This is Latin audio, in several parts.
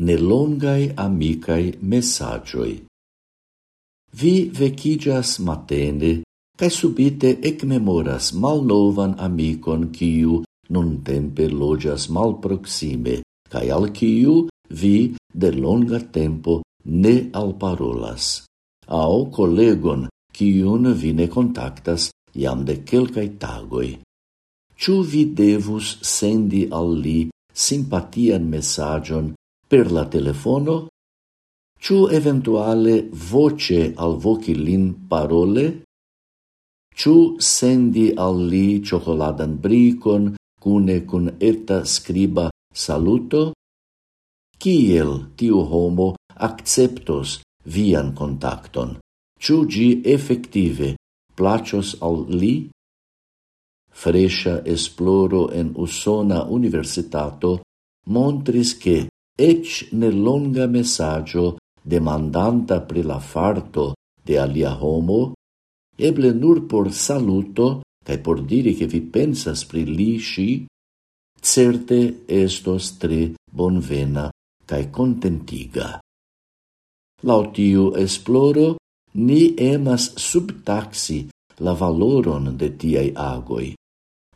nelongaj amicai messagioi. Vi vekiĝas matene kaj subite ekmemoras malnovan amikon kiu nuntempe loĝas malproksime kaj al kiu vi de longa tempo ne alparolas, Au kolegon kiun vi ne kontaktas jam de kelkaj tagoj. Ĉu vi devus sendi al li simpatian messagion per la telefono, ciu eventuale voce al voci lin parole, ciu sendi al li ciocoladan bricon cune cun erta scriba saluto, kiel tiu homo acceptos vian contacton, ciu gi effective placios al li? Fresha esploro en Usona Universitato montris che ec ne longa messaggio demandanta pri la farto de alia homo, eble nur por saluto cae por diri che vi pensas pri li sci, certe estos tre bonvena cae contentiga. Lautiu esploro, ni emas subtaxi la valoron de tiai agoi.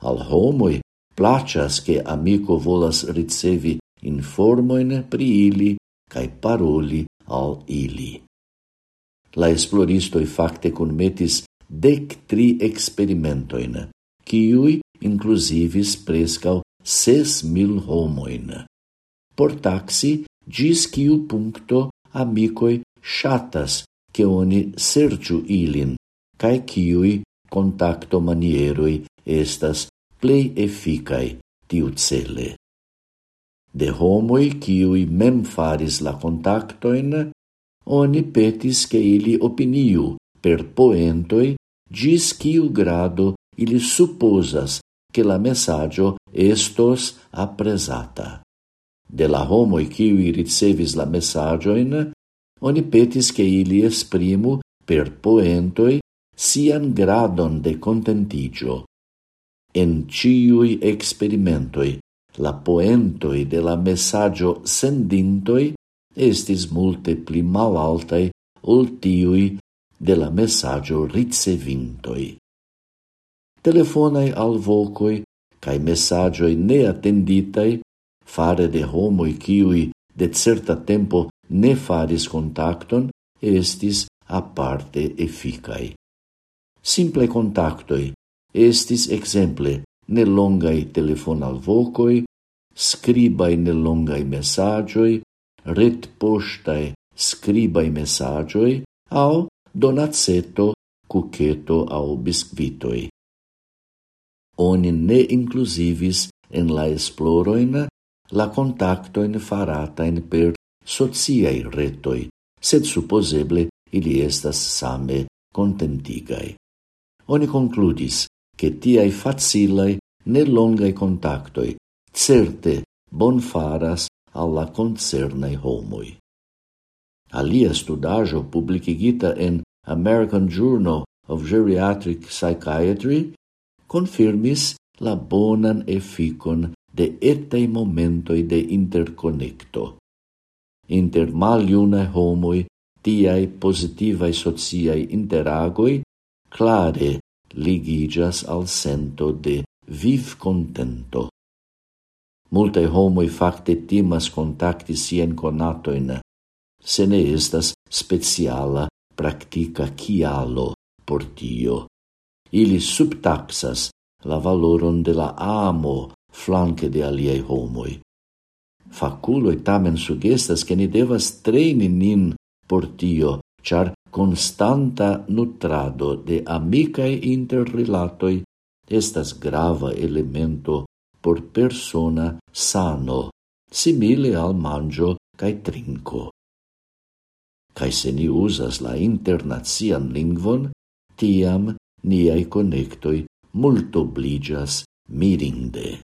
Al homoi placas che amico volas ricevi informoin pri ili cae paroli al ili. La esploristoi facte conmetis dec tri experimentoin, ciui inclusivis prescau ses mil homoin. Por taxi, gis ciu puncto amicoi shatas che oni serciu ilin, cae ciui contacto manieroi estas plei efficai tiu cele de homoi quiui mem faris la contactoin, oni petis che ili opiniu per poentoi gis quiu grado ili supposas che la messaggio estos apresata. De la homoi quiui ricevis la messaggioin, oni petis che ili esprimu per poentoi sian gradon de contentigio. En ciui experimentoi la poentoi de la messaggio sendintoi estis multe pli malaltai ol tiui de la messaggio ricevintoi. Telefonai alvocoi cae ne neatenditai fare de homoi ciui de certa tempo ne faris contacton estis aparte efficai. Simple contactoi estis exemple nelongai telefonal vocoi, scribai nelongai messagioi, ret postai scribai messagioi, au donazzetto, cuceto au biscuitoi. Oni ne inclusivis en la esploroin la contactoin faratain per sociai retoi, sed supposeble ili estas same contentigai. Oni concludis che tiai facilei ne longai contactoi certe bonfaras alla concernei homoi. Alia studajo publicigita en American Journal of Geriatric Psychiatry confirmis la bonan efficon de etei momentoi de interconnecto. Inter maliunae homoi tiai positivae sociai interagoi clare ligigas al sento de viv contento. Multe homoi facte timas contacti sien conatoin, se ne estas speciala practica cialo por tio. Ili subtaxas la valoron de la amo flanque de aliei homoi. Faculoi tamen sugestas che ni devas treni nin por tio, char constanta nutrado de amicae interrilatoi estas grava elemento por persona sano, simile al mangio cae trinco. Cae se ni usas la internazian lingvon, tiam niai connectoi multobligas mirinde.